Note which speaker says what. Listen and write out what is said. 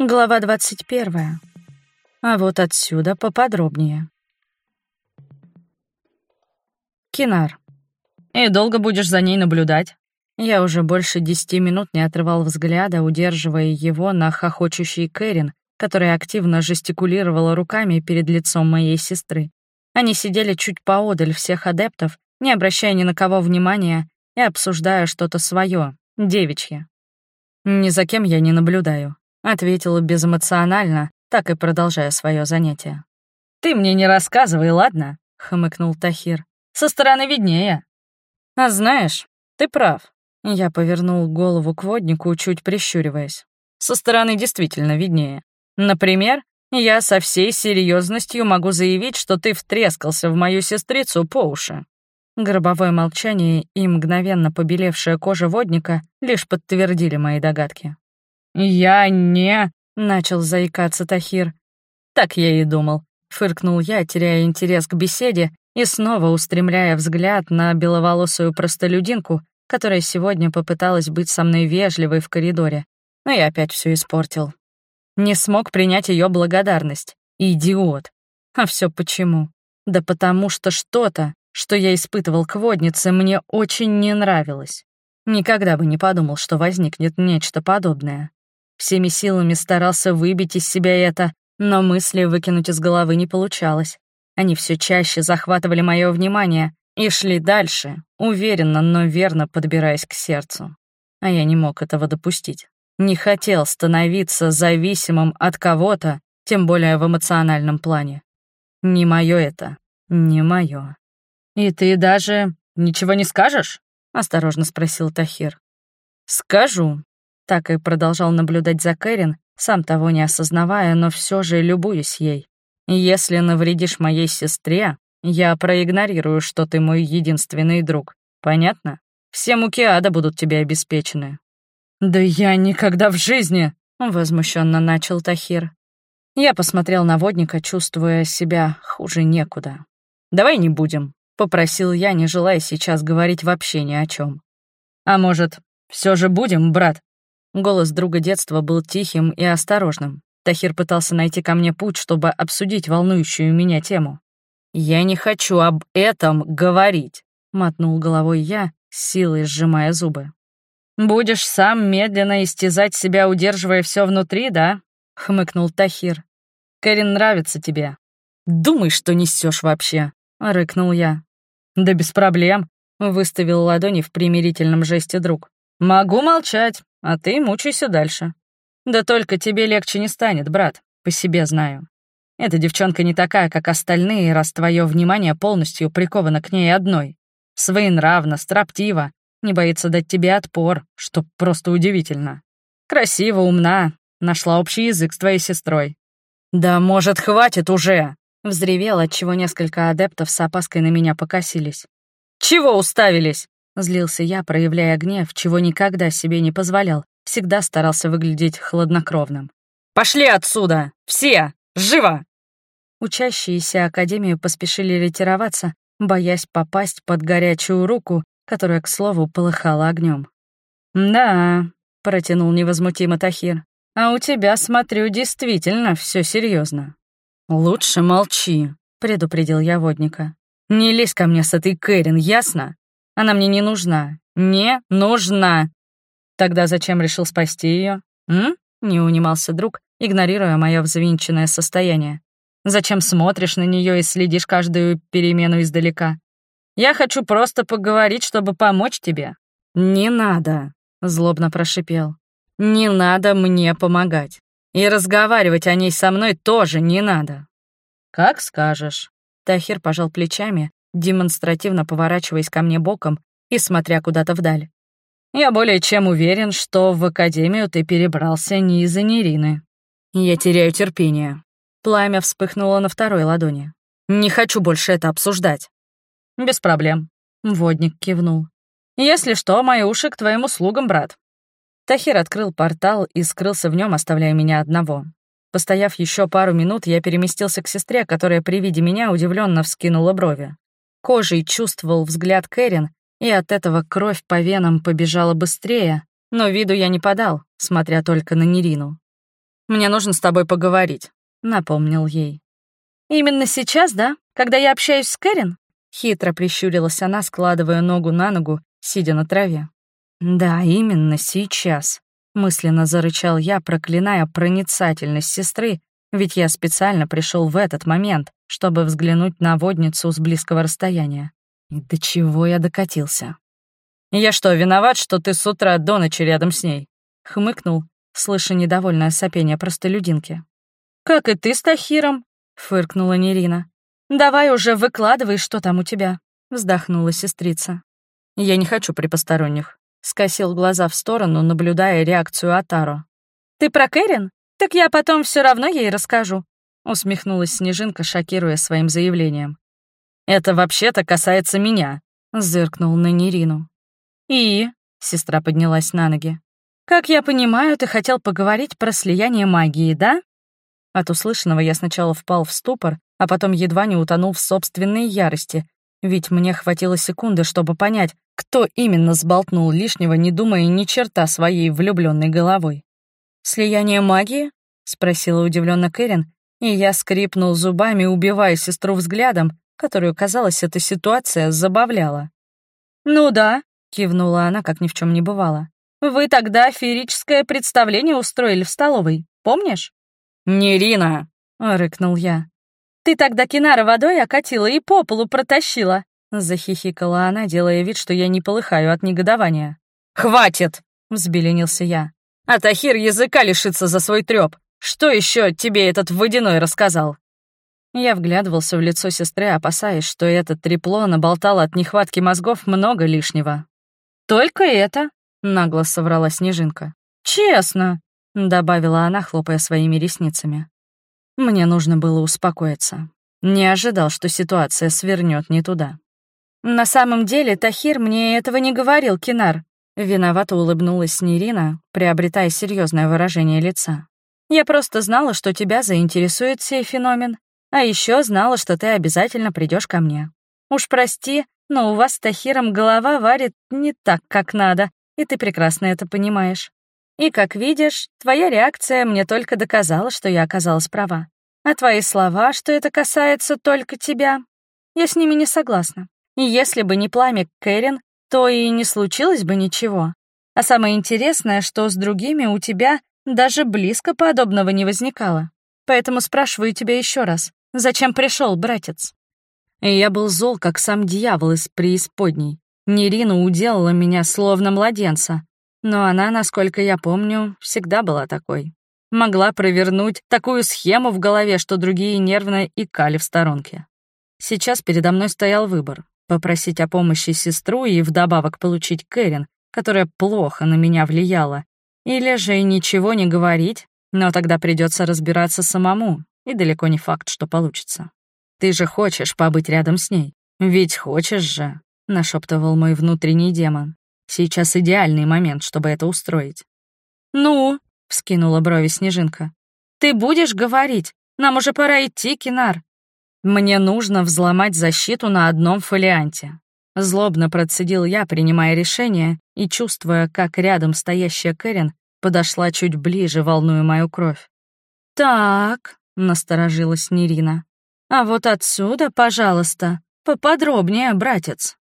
Speaker 1: Глава 21. А вот отсюда поподробнее. Кинар. «И долго будешь за ней наблюдать?» Я уже больше десяти минут не отрывал взгляда, удерживая его на хохочущий Кэрин, которая активно жестикулировала руками перед лицом моей сестры. Они сидели чуть поодаль всех адептов, не обращая ни на кого внимания и обсуждая что-то свое, девичье. «Ни за кем я не наблюдаю», — ответила безэмоционально, так и продолжая свое занятие. «Ты мне не рассказывай, ладно?» — хмыкнул Тахир. «Со стороны виднее». «А знаешь, ты прав». Я повернул голову к воднику, чуть прищуриваясь. «Со стороны действительно виднее. Например, я со всей серьезностью могу заявить, что ты втрескался в мою сестрицу по уши». Гробовое молчание и мгновенно побелевшая кожа водника лишь подтвердили мои догадки. «Я не...» — начал заикаться Тахир. «Так я и думал», — фыркнул я, теряя интерес к беседе и снова устремляя взгляд на беловолосую простолюдинку, которая сегодня попыталась быть со мной вежливой в коридоре, но я опять все испортил. Не смог принять ее благодарность. Идиот. А все почему? Да потому что что-то, что я испытывал к воднице, мне очень не нравилось. Никогда бы не подумал, что возникнет нечто подобное. Всеми силами старался выбить из себя это, но мысли выкинуть из головы не получалось. Они все чаще захватывали мое внимание и шли дальше, уверенно, но верно подбираясь к сердцу. А я не мог этого допустить. Не хотел становиться зависимым от кого-то, тем более в эмоциональном плане. Не мое это, не мое. «И ты даже ничего не скажешь?» — осторожно спросил Тахир. «Скажу», так и продолжал наблюдать за Кэрин, сам того не осознавая, но все же любуюсь ей. «Если навредишь моей сестре, я проигнорирую, что ты мой единственный друг. Понятно? Все муки ада будут тебе обеспечены». «Да я никогда в жизни!» — возмущенно начал Тахир. Я посмотрел на водника, чувствуя себя хуже некуда. «Давай не будем», — попросил я, не желая сейчас говорить вообще ни о чем. «А может, все же будем, брат?» Голос друга детства был тихим и осторожным. Тахир пытался найти ко мне путь, чтобы обсудить волнующую меня тему. «Я не хочу об этом говорить», — мотнул головой я, силой сжимая зубы. «Будешь сам медленно истязать себя, удерживая все внутри, да?» — хмыкнул Тахир. «Кэрин нравится тебе». «Думай, что несешь вообще», — рыкнул я. «Да без проблем», — выставил ладони в примирительном жесте друг. «Могу молчать, а ты мучайся дальше. Да только тебе легче не станет, брат, по себе знаю. Эта девчонка не такая, как остальные, раз твое внимание полностью приковано к ней одной. Своенравна, строптива, не боится дать тебе отпор, что просто удивительно. Красиво, умна, нашла общий язык с твоей сестрой. «Да, может, хватит уже!» — взревел, отчего несколько адептов с опаской на меня покосились. «Чего уставились?» Злился я, проявляя гнев, чего никогда себе не позволял, всегда старался выглядеть хладнокровным. «Пошли отсюда! Все! Живо!» Учащиеся Академию поспешили ретироваться, боясь попасть под горячую руку, которая, к слову, полыхала огнем. «Да», — протянул невозмутимо Тахир, «а у тебя, смотрю, действительно все серьезно. «Лучше молчи», — предупредил я водника. «Не лезь ко мне с этой Кэрин, ясно? Она мне не нужна. Не нужна. Тогда зачем решил спасти ее? М? Не унимался друг, игнорируя мое взвинченное состояние. Зачем смотришь на нее и следишь каждую перемену издалека? Я хочу просто поговорить, чтобы помочь тебе. Не надо, злобно прошипел. Не надо мне помогать. И разговаривать о ней со мной тоже не надо. Как скажешь. Тахир пожал плечами, демонстративно поворачиваясь ко мне боком и смотря куда-то вдаль. «Я более чем уверен, что в академию ты перебрался не из-за Нерины. Я теряю терпение». Пламя вспыхнуло на второй ладони. «Не хочу больше это обсуждать». «Без проблем», — водник кивнул. «Если что, мои уши к твоим услугам, брат». Тахир открыл портал и скрылся в нем, оставляя меня одного. Постояв еще пару минут, я переместился к сестре, которая при виде меня удивленно вскинула брови. Кожей чувствовал взгляд Кэрин, и от этого кровь по венам побежала быстрее, но виду я не подал, смотря только на Нерину. мне нужно с тобой поговорить», — напомнил ей. «Именно сейчас, да? Когда я общаюсь с Кэрин?» Хитро прищурилась она, складывая ногу на ногу, сидя на траве. «Да, именно сейчас», — мысленно зарычал я, проклиная проницательность сестры, ведь я специально пришел в этот момент, чтобы взглянуть на водницу с близкого расстояния. И до чего я докатился? «Я что, виноват, что ты с утра до ночи рядом с ней?» — хмыкнул, слыша недовольное сопение простолюдинки. «Как и ты с Тахиром», — фыркнула Нерина. «Давай уже выкладывай, что там у тебя», — вздохнула сестрица. «Я не хочу при посторонних», — скосил глаза в сторону, наблюдая реакцию Атаро. «Ты про Кэрин? Так я потом все равно ей расскажу», — усмехнулась Снежинка, шокируя своим заявлением. «Это вообще-то касается меня», — зыркнул на Нерину. «И?» — сестра поднялась на ноги. «Как я понимаю, ты хотел поговорить про слияние магии, да?» От услышанного я сначала впал в ступор, а потом едва не утонул в собственной ярости, ведь мне хватило секунды, чтобы понять, кто именно сболтнул лишнего, не думая ни черта своей влюбленной головой. «Слияние магии?» — спросила удивленно Кэрин, и я скрипнул зубами, убивая сестру взглядом, которую, казалось, эта ситуация забавляла. «Ну да», — кивнула она, как ни в чем не бывало. «Вы тогда феерическое представление устроили в столовой, помнишь?» «Не Рина!» — рыкнул я. «Ты тогда Кинара водой окатила и по полу протащила!» Захихикала она, делая вид, что я не полыхаю от негодования. «Хватит!» — взбеленился я. «А Тахир языка лишится за свой трёп. Что еще тебе этот водяной рассказал?» Я вглядывался в лицо сестры, опасаясь, что этот трепло наболтало от нехватки мозгов много лишнего. «Только это?» — нагло соврала Снежинка. «Честно!» — добавила она, хлопая своими ресницами. Мне нужно было успокоиться. Не ожидал, что ситуация свернет не туда. «На самом деле, Тахир мне этого не говорил, Кинар», Виновато улыбнулась Нерина, приобретая серьезное выражение лица. «Я просто знала, что тебя заинтересует сей феномен, а еще знала, что ты обязательно придешь ко мне. Уж прости, но у вас с Тахиром голова варит не так, как надо, и ты прекрасно это понимаешь. И, как видишь, твоя реакция мне только доказала, что я оказалась права. А твои слова, что это касается только тебя, я с ними не согласна. И если бы не пламя Кэрин, то и не случилось бы ничего. А самое интересное, что с другими у тебя даже близко подобного не возникало. Поэтому спрашиваю тебя еще раз, зачем пришел, братец? И я был зол, как сам дьявол из преисподней. Нерина уделала меня словно младенца, но она, насколько я помню, всегда была такой. Могла провернуть такую схему в голове, что другие нервно икали в сторонке. Сейчас передо мной стоял выбор — попросить о помощи сестру и вдобавок получить Кэрин, которая плохо на меня влияла, или же ничего не говорить, но тогда придется разбираться самому, и далеко не факт, что получится. Ты же хочешь побыть рядом с ней? Ведь хочешь же, нашептывал мой внутренний демон. Сейчас идеальный момент, чтобы это устроить. «Ну?» — вскинула брови Снежинка. «Ты будешь говорить? Нам уже пора идти, Кинар». «Мне нужно взломать защиту на одном фолианте». Злобно процедил я, принимая решение и чувствуя, как рядом стоящая Кэрин подошла чуть ближе, волнуя мою кровь. «Так», — насторожилась Нерина. «А вот отсюда, пожалуйста, поподробнее, братец».